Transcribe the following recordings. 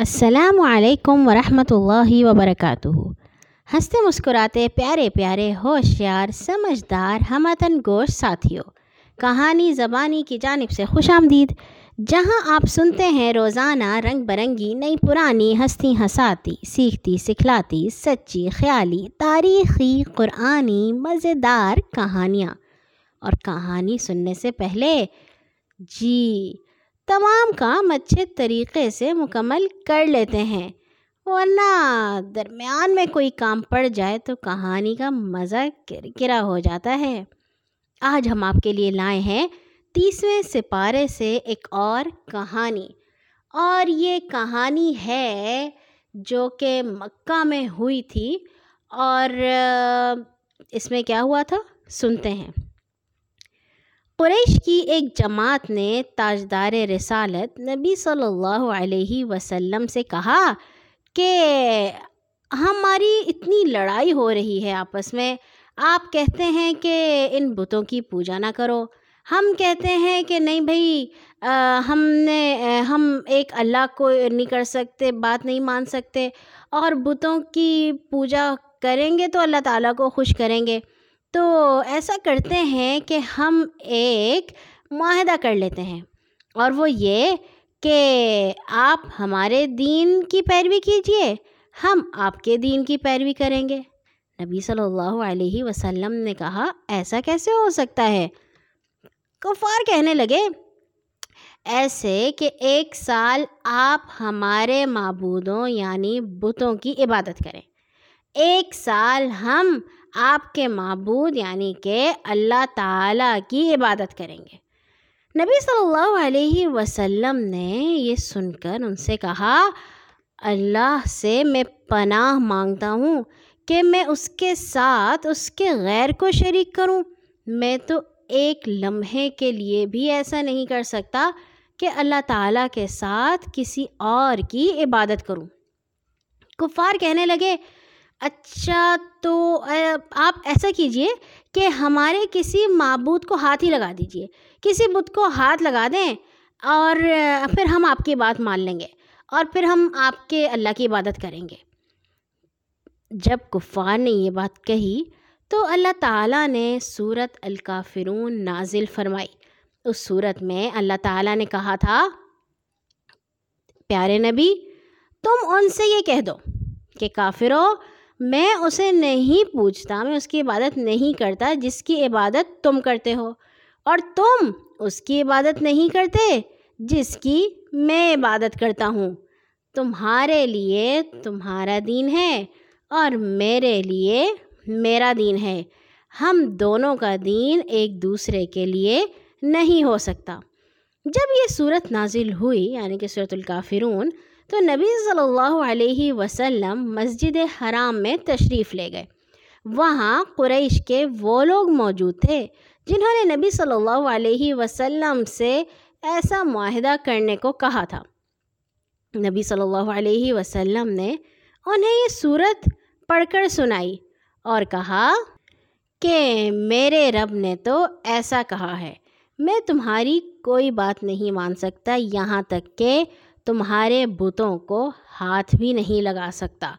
السلام علیکم ورحمۃ اللہ وبرکاتہ۔ ہنستے مسکراتے پیارے پیارے ہوشیار سمجھدار ہمتن گوش ساتھیوں کہانی زبانی کی جانب سے خوش آمدید۔ جہاں آپ سنتے ہیں روزانہ رنگ برنگی نئی پرانی ہستی ہساتی، سیکھتی، سکھلاتی، سچی، خیالی، تاریخی، قرآنی، مزیدار کہانیاں۔ اور کہانی سننے سے پہلے جی تمام کام اچھے طریقے سے مکمل کر لیتے ہیں۔ ورنہ درمیان میں کوئی کام پڑ جائے تو کہانی کا مزہ کرکرا ہو جاتا ہے۔ آج ہم آپ کے لیے لائے ہیں تیسویں سپارے سے ایک اور کہانی۔ اور یہ کہانی ہے جو کہ مکہ میں ہوئی تھی اور اس میں کیا ہوا تھا؟ سنتے ہیں۔ قریش کی ایک جماعت نے تاجدار رسالت نبی صلی اللہ علیہ وسلم سے کہا کہ ہماری اتنی لڑائی ہو رہی ہے آپس میں۔ آپ کہتے ہیں کہ ان بتوں کی پوجا نہ کرو۔ ہم کہتے ہیں کہ نہیں بھائی ہم نے، ہم ایک اللہ کو نہیں کر سکتے، بات نہیں مان سکتے۔ اور بتوں کی پوجا کریں گے تو اللہ تعالیٰ کو خوش کریں گے۔ تو ایسا کرتے ہیں کہ ہم ایک معاہدہ کر لیتے ہیں۔ اور وہ یہ کہ آپ ہمارے دین کی پیروی کیجیے ہم آپ کے دین کی پیروی کریں گے۔ نبی صلی اللہ علیہ وسلم نے کہا، ایسا کیسے ہو سکتا ہے؟ کفار کہنے لگے، ایسے کہ ایک سال آپ ہمارے معبودوں یعنی بتوں کی عبادت کریں۔ ایک سال ہم آپ کے معبود یعنی کہ اللہ تعالیٰ کی عبادت کریں گے۔ نبی صلی اللہ علیہ وسلم نے یہ سن کر ان سے کہا، اللہ سے میں پناہ مانگتا ہوں کہ میں اس کے ساتھ اس کے غیر کو شریک کروں۔ میں تو ایک لمحے کے لیے بھی ایسا نہیں کر سکتا کہ اللہ تعالیٰ کے ساتھ کسی اور کی عبادت کروں۔ کفار کہنے لگے اچھا تو آپ ایسا کیجیے کہ ہمارے کسی معبود کو ہاتھ ہی لگا دیجیے۔ کسی بت کو ہاتھ لگا دیں اور پھر ہم آپ کی بات مان لیں گے اور پھر ہم آپ کے اللہ کی عبادت کریں گے۔ جب کفار نے یہ بات کہی تو اللہ تعالیٰ نے صورت الکافرون نازل فرمائی۔ اس صورت میں اللہ تعالیٰ نے کہا تھا، پیارے نبی، تم ان سے یہ کہہ دو کہ کافروں میں اسے نہیں پوچھتا، میں اس کی عبادت نہیں کرتا جس کی عبادت تم کرتے ہو۔ اور تم اس کی عبادت نہیں کرتے جس کی میں عبادت کرتا ہوں۔ تمہارے لیے تمہارا دین ہے اور میرے لیے میرا دین ہے۔ ہم دونوں کا دین ایک دوسرے کے لیے نہیں ہو سکتا۔ جب یہ صورت نازل ہوئی یعنی کہ صورت الکافرون تو نبی صلی اللہ علیہ وسلم مسجد حرام میں تشریف لے گئے۔ وہاں قریش کے وہ لوگ موجود تھے جنہوں نے نبی صلی اللہ علیہ وسلم سے ایسا معاہدہ کرنے کو کہا تھا۔ نبی صلی اللہ علیہ وسلم نے انہیں یہ صورت پڑھ کر سنائی اور کہا کہ میرے رب نے تو ایسا کہا ہے، میں تمہاری کوئی بات نہیں مان سکتا یہاں تک کہ تمہارے بتوں کو ہاتھ بھی نہیں لگا سکتا۔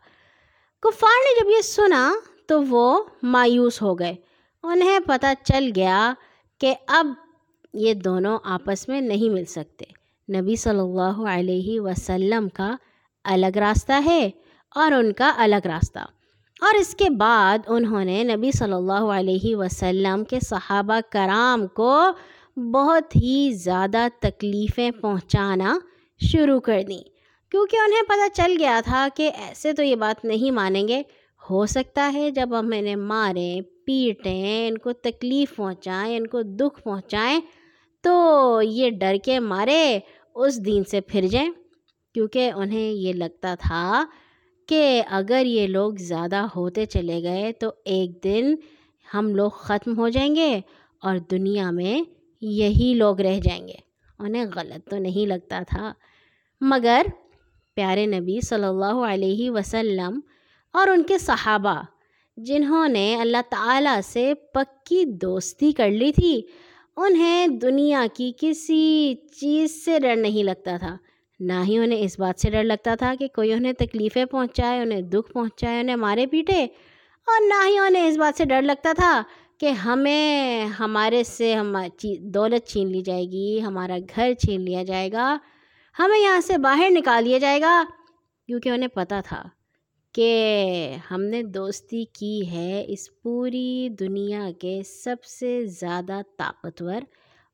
کفار نے جب یہ سنا تو وہ مایوس ہو گئے۔ انہیں پتہ چل گیا کہ اب یہ دونوں آپس میں نہیں مل سکتے۔ نبی صلی اللہ علیہ وسلم کا الگ راستہ ہے اور ان کا الگ راستہ۔ اور اس کے بعد انہوں نے نبی صلی اللہ علیہ وسلم کے صحابہ کرام کو بہت ہی زیادہ تکلیفیں پہنچانا شروع کر دیں۔ کیونکہ انہیں پتہ چل گیا تھا کہ ایسے تو یہ بات نہیں مانیں گے۔ ہو سکتا ہے جب ہم انہیں ماریں، پیٹیں، ان کو تکلیف پہنچائیں، ان کو دکھ پہنچائیں، تو یہ ڈر کے مارے اس دین سے پھر جائیں۔ کیونکہ انہیں یہ لگتا تھا کہ اگر یہ لوگ زیادہ ہوتے چلے گئے تو ایک دن ہم لوگ ختم ہو جائیں گے اور دنیا میں یہی لوگ رہ جائیں گے۔ انہیں غلط تو نہیں لگتا تھا۔ مگر پیارے نبی صلی اللہ علیہ وسلم اور ان کے صحابہ، جنہوں نے اللہ تعالیٰ سے پکی دوستی کر لی تھی، انہیں دنیا کی کسی چیز سے ڈر نہیں لگتا تھا۔ نہ ہی انہیں اس بات سے ڈر لگتا تھا کہ کوئی انہیں تکلیفیں پہنچائے، انہیں دکھ پہنچائے، انہیں مارے پیٹے، اور نہ ہی انہیں اس بات سے ڈر لگتا تھا کہ ہمیں، ہمارے سے ہم دولت چھین لی جائے گی، ہمارا گھر چھین لیا جائے گا، ہمیں یہاں سے باہر نکال لیا جائے گا۔ کیونکہ انہیں پتہ تھا کہ ہم نے دوستی کی ہے اس پوری دنیا کے سب سے زیادہ طاقتور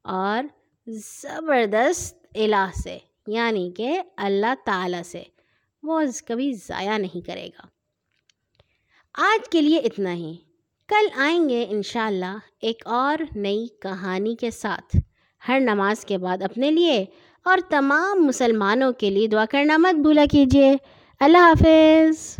اور زبردست الہ سے یعنی کہ اللہ تعالیٰ سے۔ وہ کبھی ضائع نہیں کرے گا۔ آج کے لیے اتنا ہی۔ کل آئیں گے انشاءاللہ ایک اور نئی کہانی کے ساتھ۔ ہر نماز کے بعد اپنے لیے اور تمام مسلمانوں کے لیے دعا کرنا مت بھولا کیجیے۔ اللہ حافظ۔